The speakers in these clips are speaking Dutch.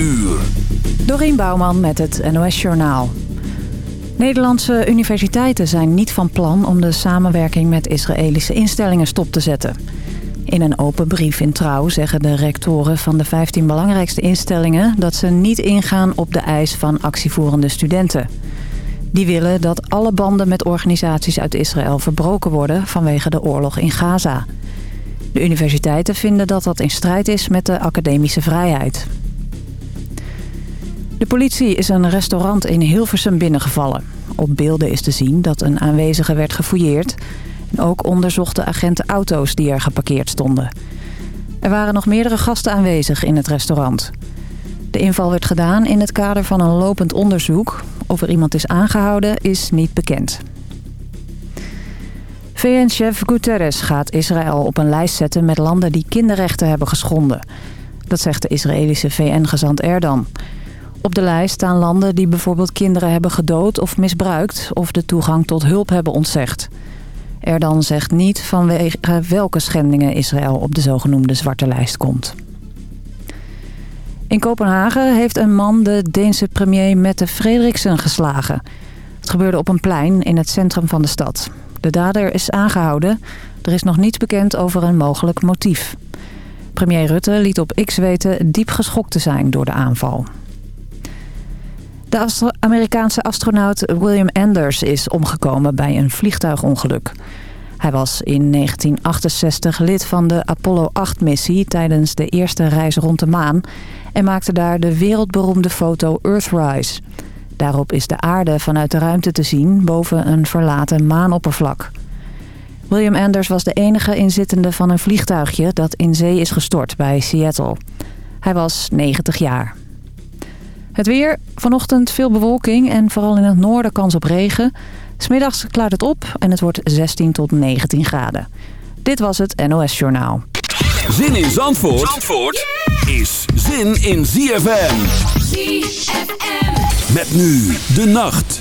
uur. Dorien Bouwman met het NOS Journaal. Nederlandse universiteiten zijn niet van plan om de samenwerking met Israëlische instellingen stop te zetten. In een open brief in Trouw zeggen de rectoren van de 15 belangrijkste instellingen... dat ze niet ingaan op de eis van actievoerende studenten. Die willen dat alle banden met organisaties uit Israël verbroken worden vanwege de oorlog in Gaza. De universiteiten vinden dat dat in strijd is met de academische vrijheid. De politie is een restaurant in Hilversum binnengevallen. Op beelden is te zien dat een aanwezige werd gefouilleerd. En ook onderzochten agenten auto's die er geparkeerd stonden. Er waren nog meerdere gasten aanwezig in het restaurant. De inval werd gedaan in het kader van een lopend onderzoek. Of er iemand is aangehouden is niet bekend. VN-chef Guterres gaat Israël op een lijst zetten met landen die kinderrechten hebben geschonden. Dat zegt de Israëlische VN-gezant Erdan. Op de lijst staan landen die bijvoorbeeld kinderen hebben gedood of misbruikt... of de toegang tot hulp hebben ontzegd. Erdan zegt niet vanwege welke schendingen Israël op de zogenoemde zwarte lijst komt. In Kopenhagen heeft een man de Deense premier Mette Frederiksen geslagen. Het gebeurde op een plein in het centrum van de stad. De dader is aangehouden. Er is nog niets bekend over een mogelijk motief. Premier Rutte liet op X weten diep geschokt te zijn door de aanval. De Amerikaanse astronaut William Anders is omgekomen bij een vliegtuigongeluk. Hij was in 1968 lid van de Apollo 8-missie tijdens de eerste reis rond de maan... en maakte daar de wereldberoemde foto Earthrise. Daarop is de aarde vanuit de ruimte te zien boven een verlaten maanoppervlak. William Anders was de enige inzittende van een vliegtuigje dat in zee is gestort bij Seattle. Hij was 90 jaar. Het weer, vanochtend veel bewolking en vooral in het noorden kans op regen. Smiddags klaart het op en het wordt 16 tot 19 graden. Dit was het NOS Journaal. Zin in Zandvoort, Zandvoort is zin in ZFM. ZFM. Met nu de nacht.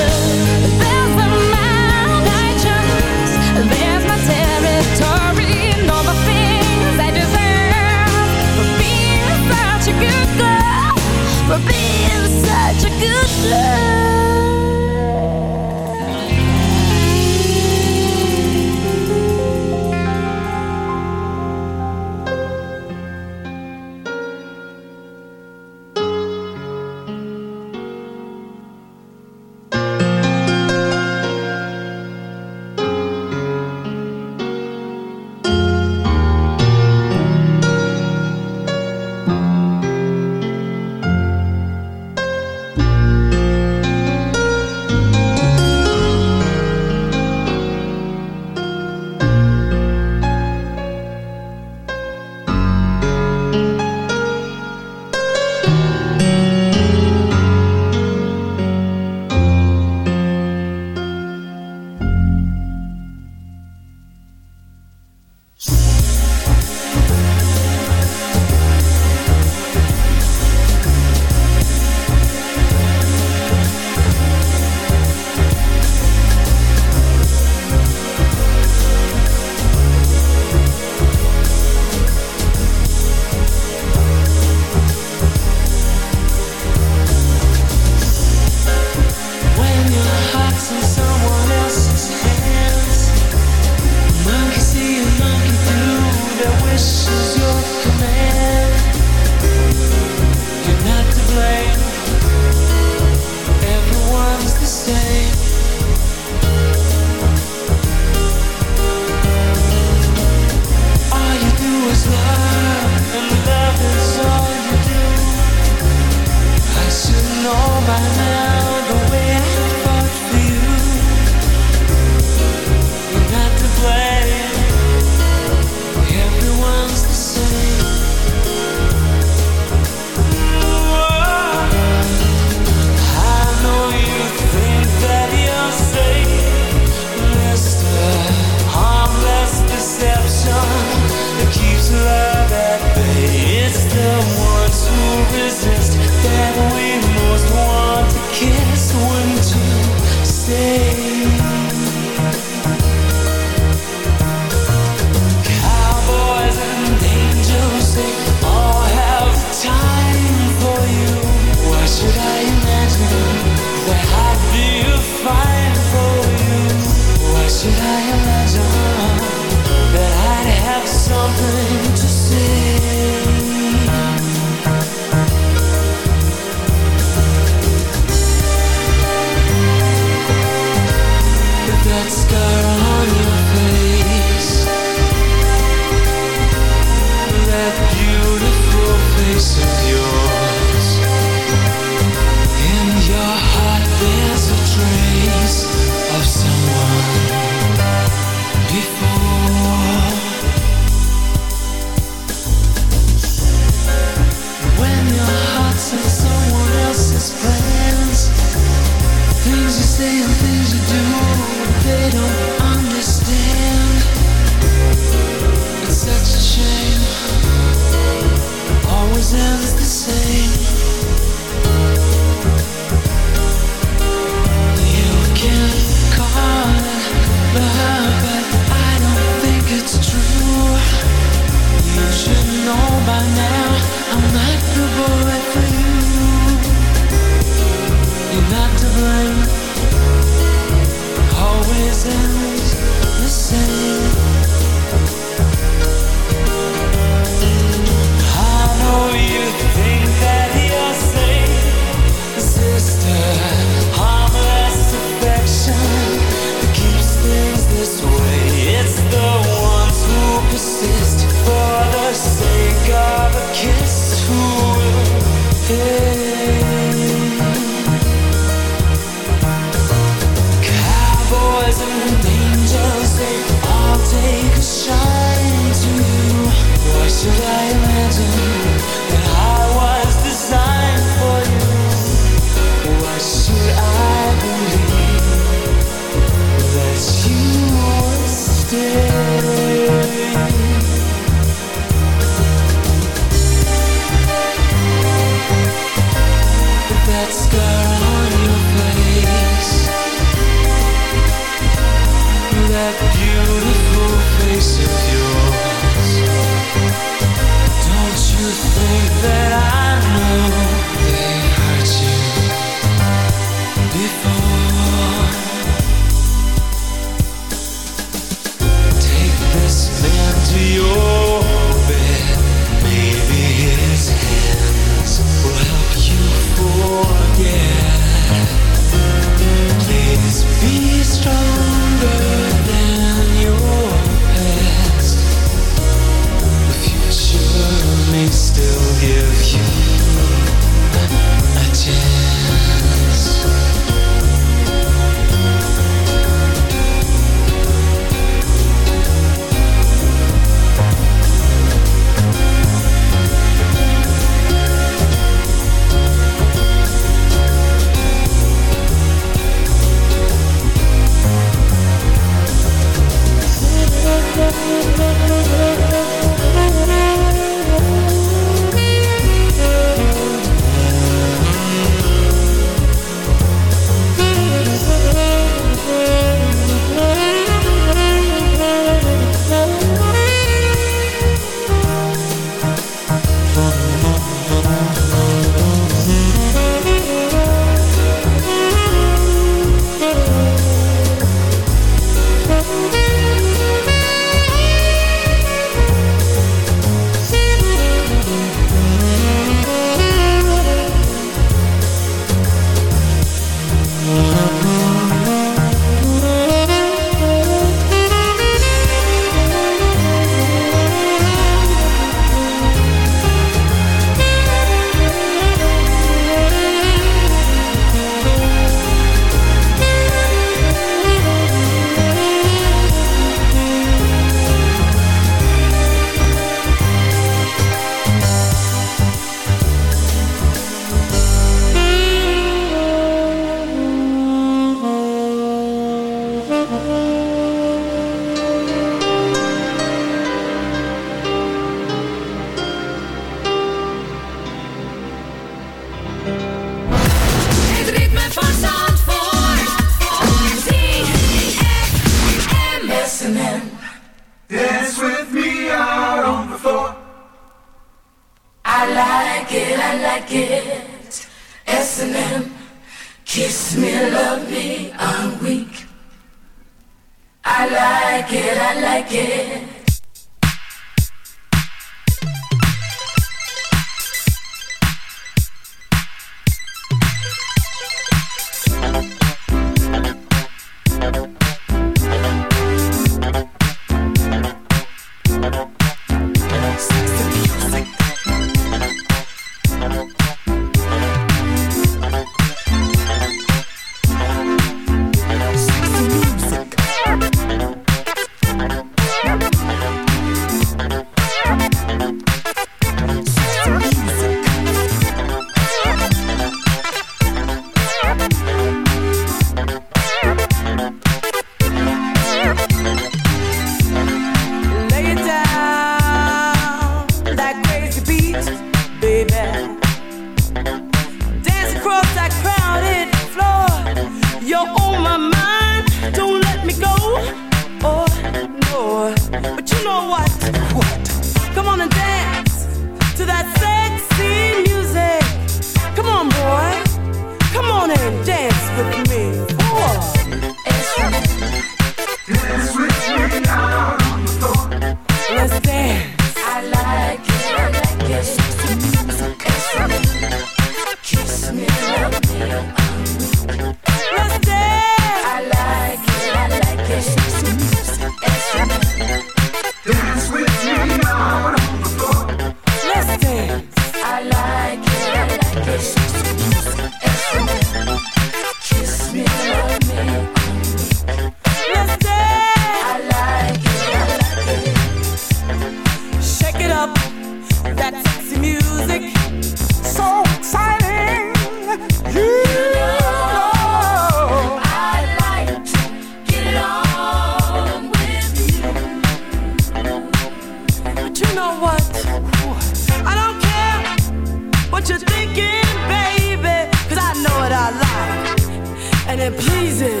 and pleasing.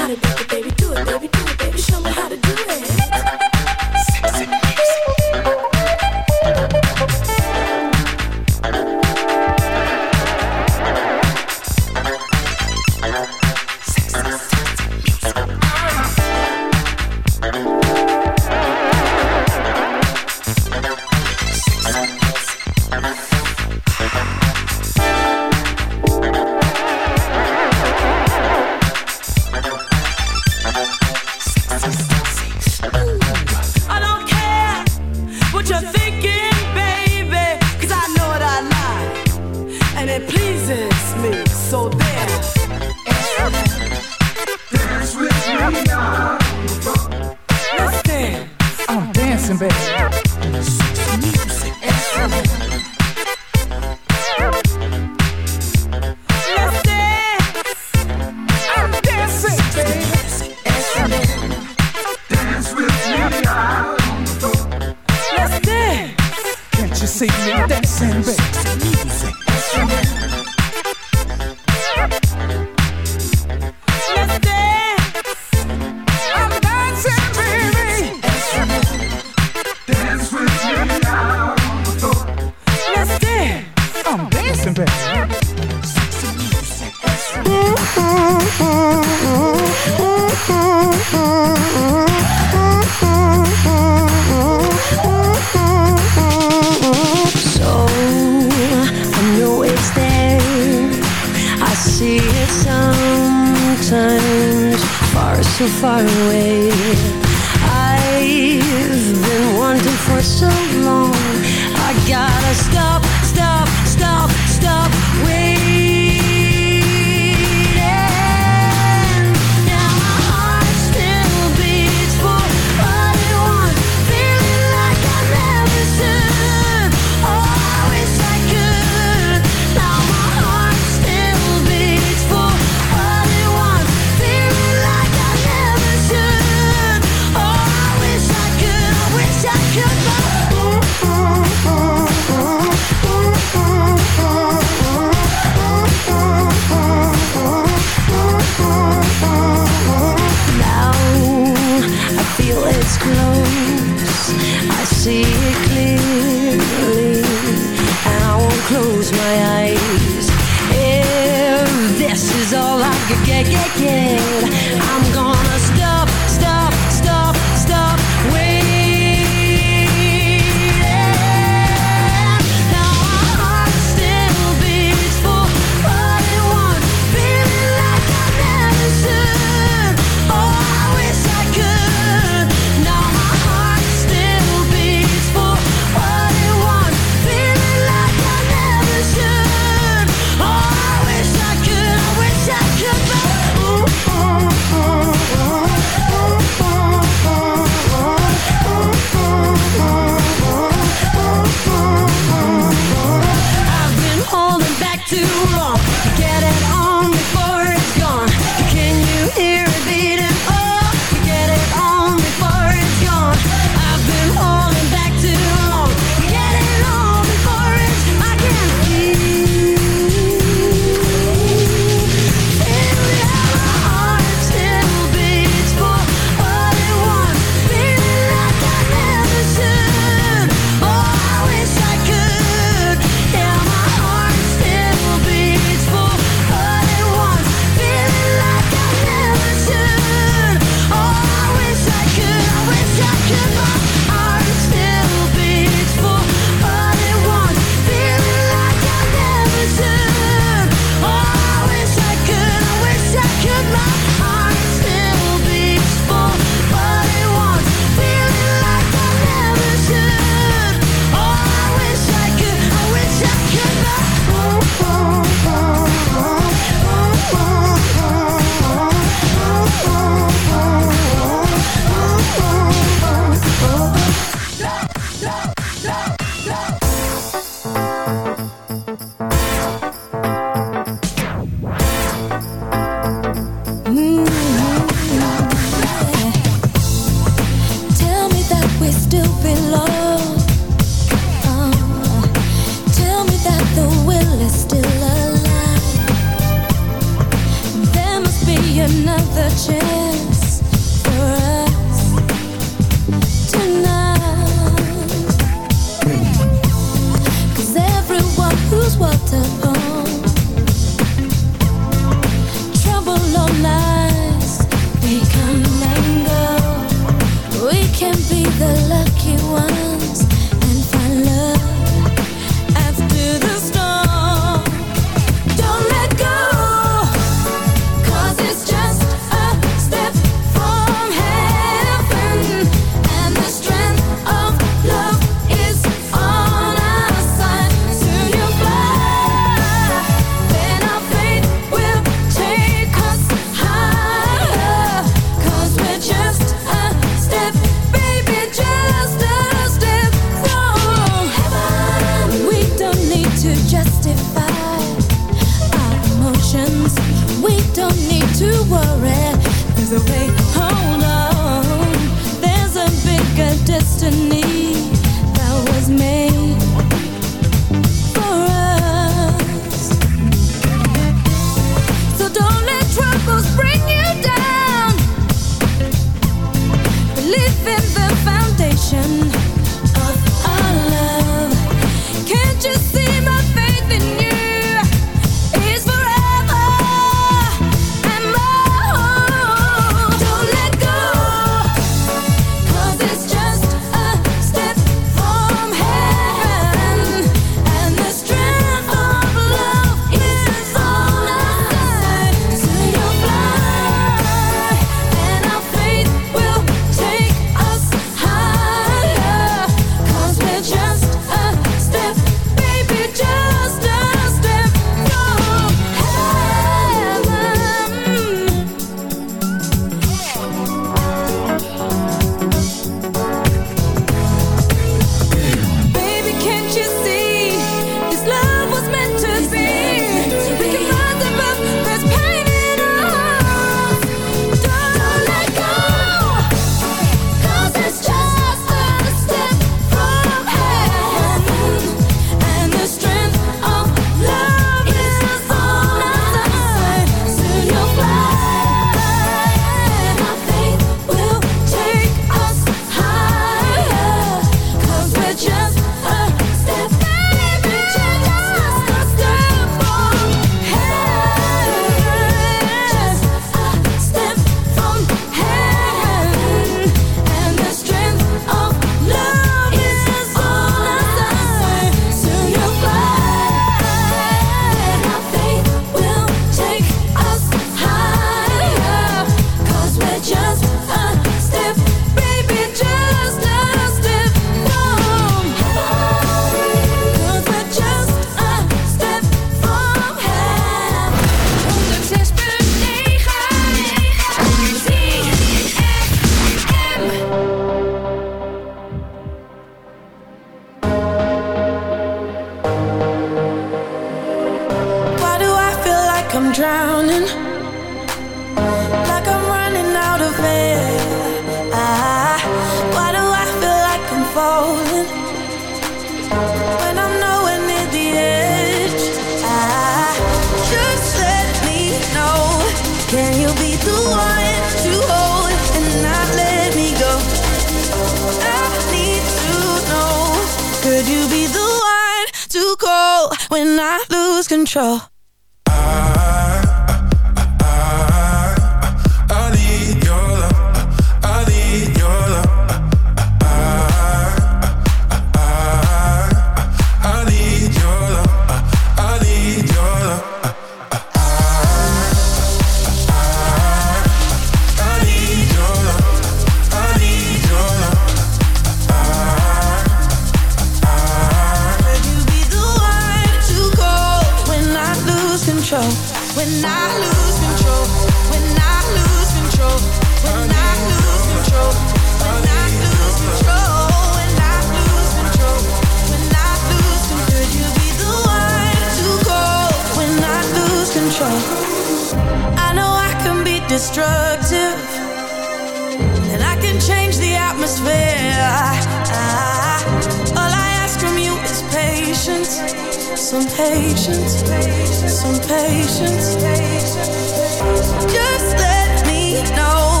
Just let me know.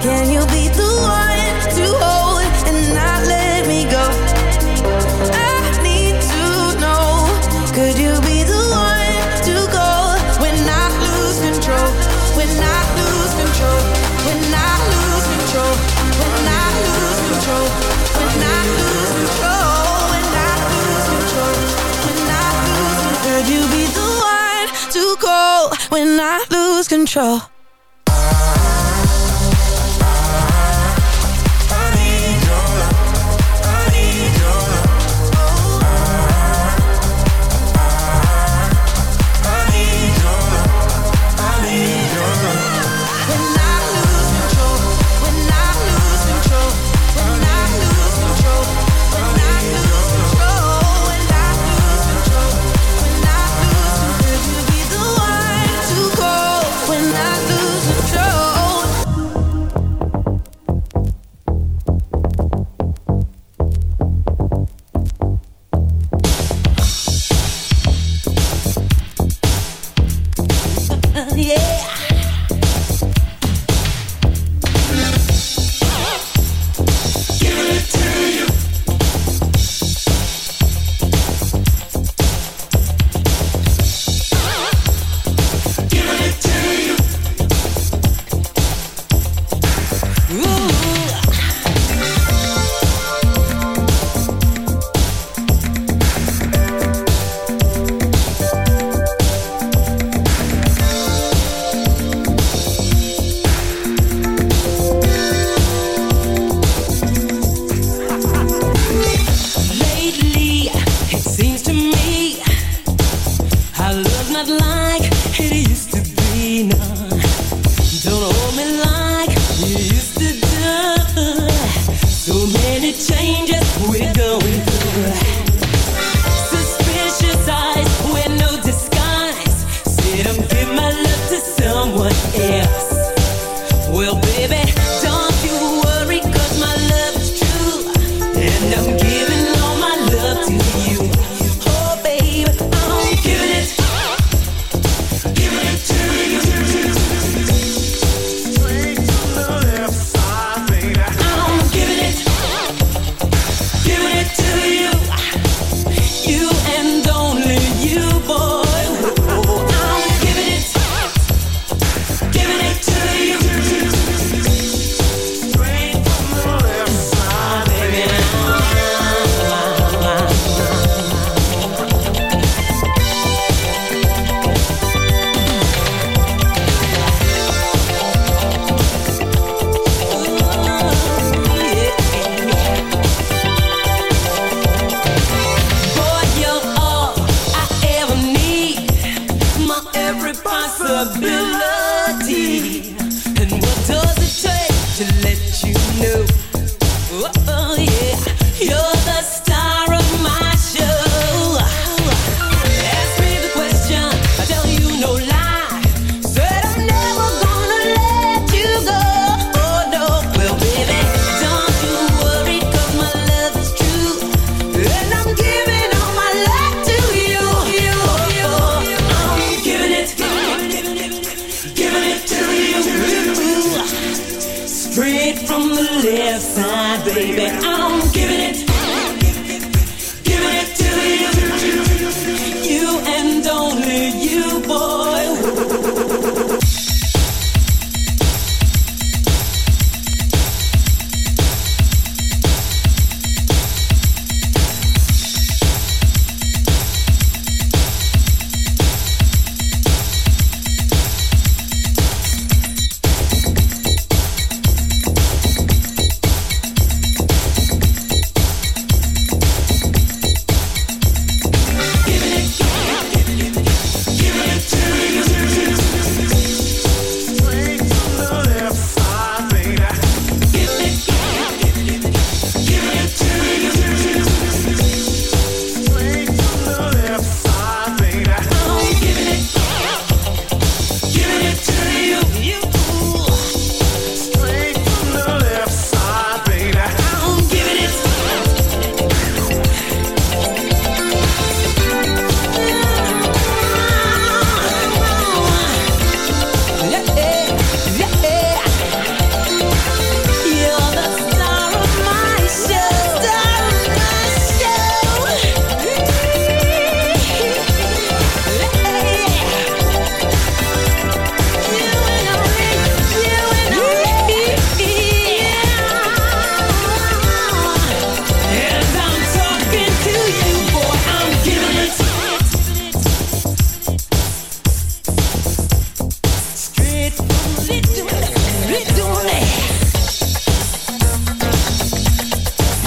Can you be the one to hold? not lose control. side, baby. I'm giving it.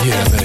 Yeah, babe.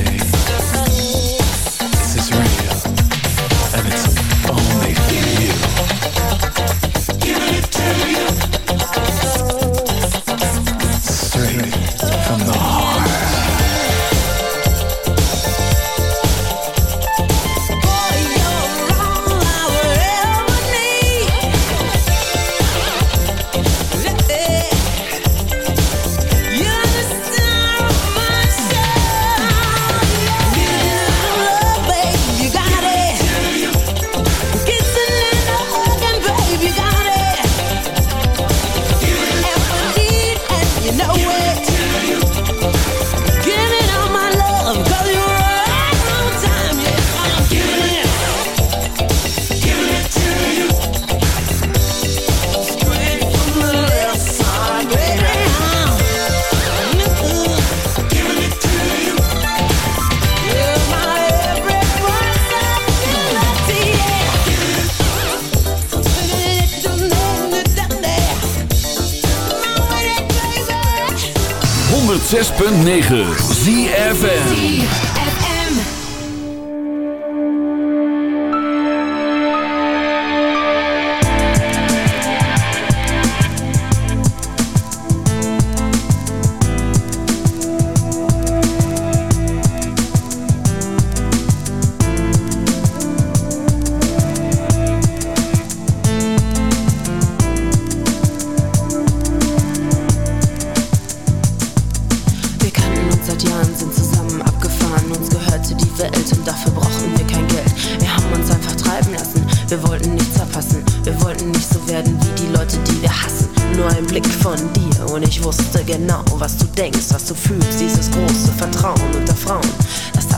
Zerpassen. Wir wollten nicht so werden wie die Leute, die wir hassen. Nur ein Blick von dir und ich wusste genau, was du denkst, was du fühlst. Dieses große Vertrauen unter Frauen,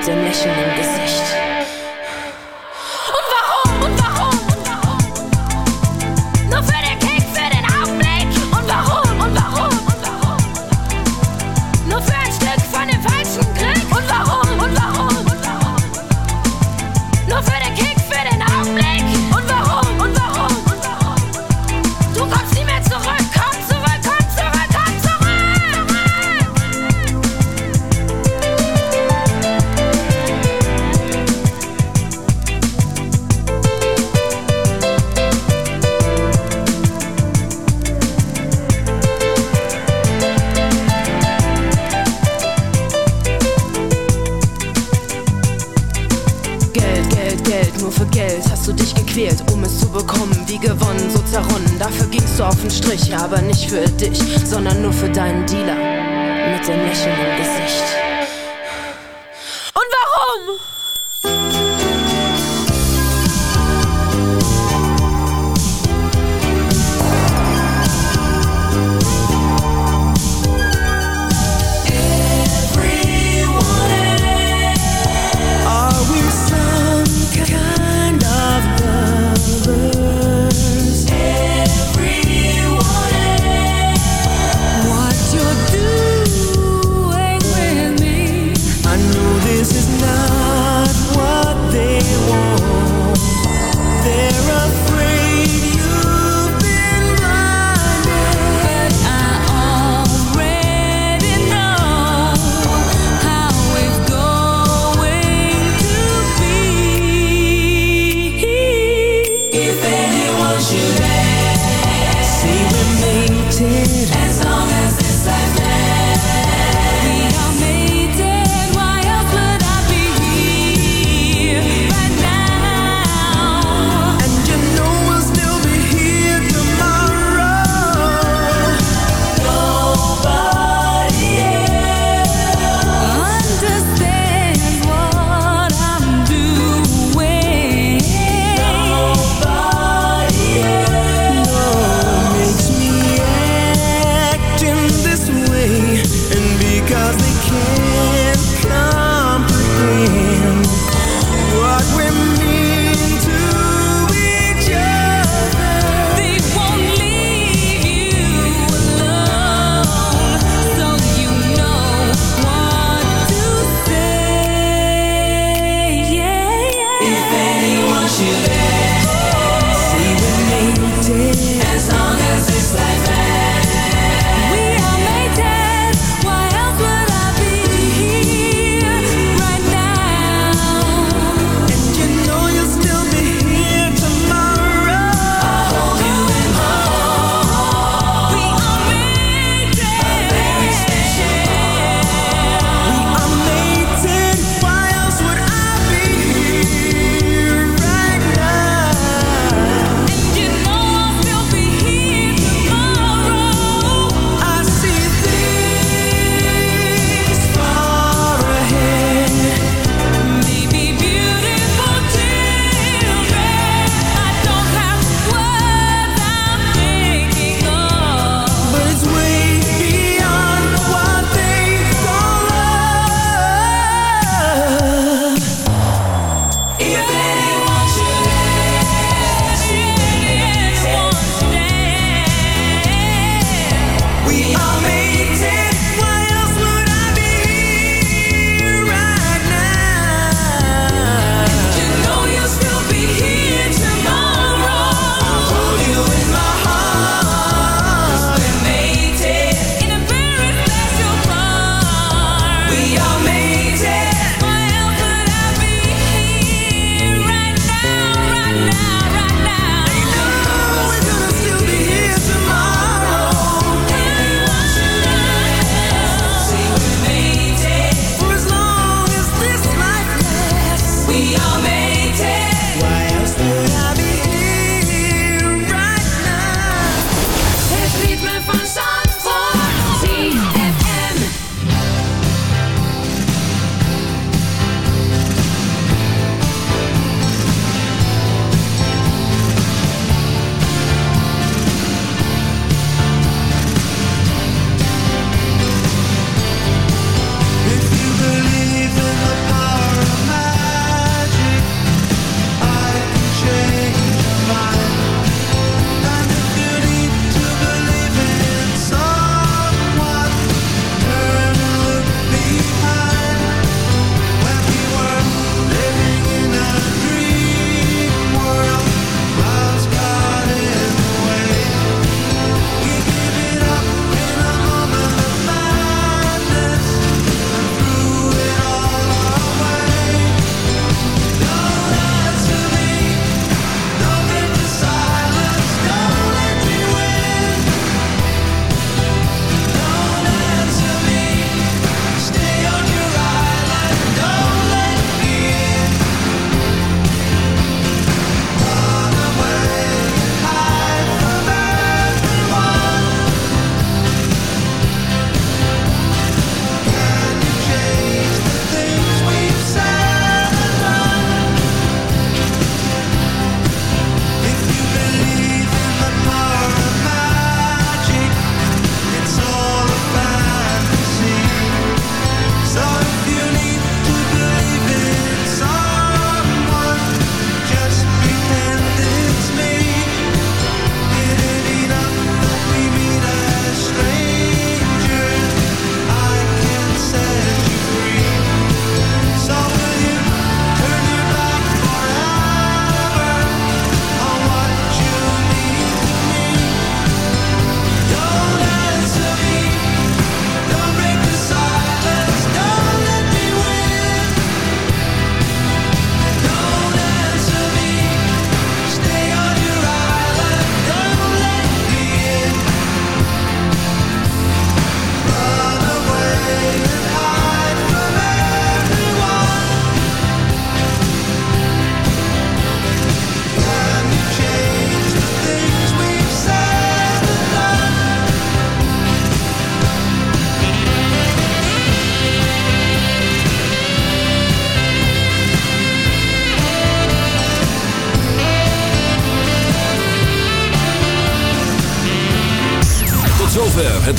Leute Menschen im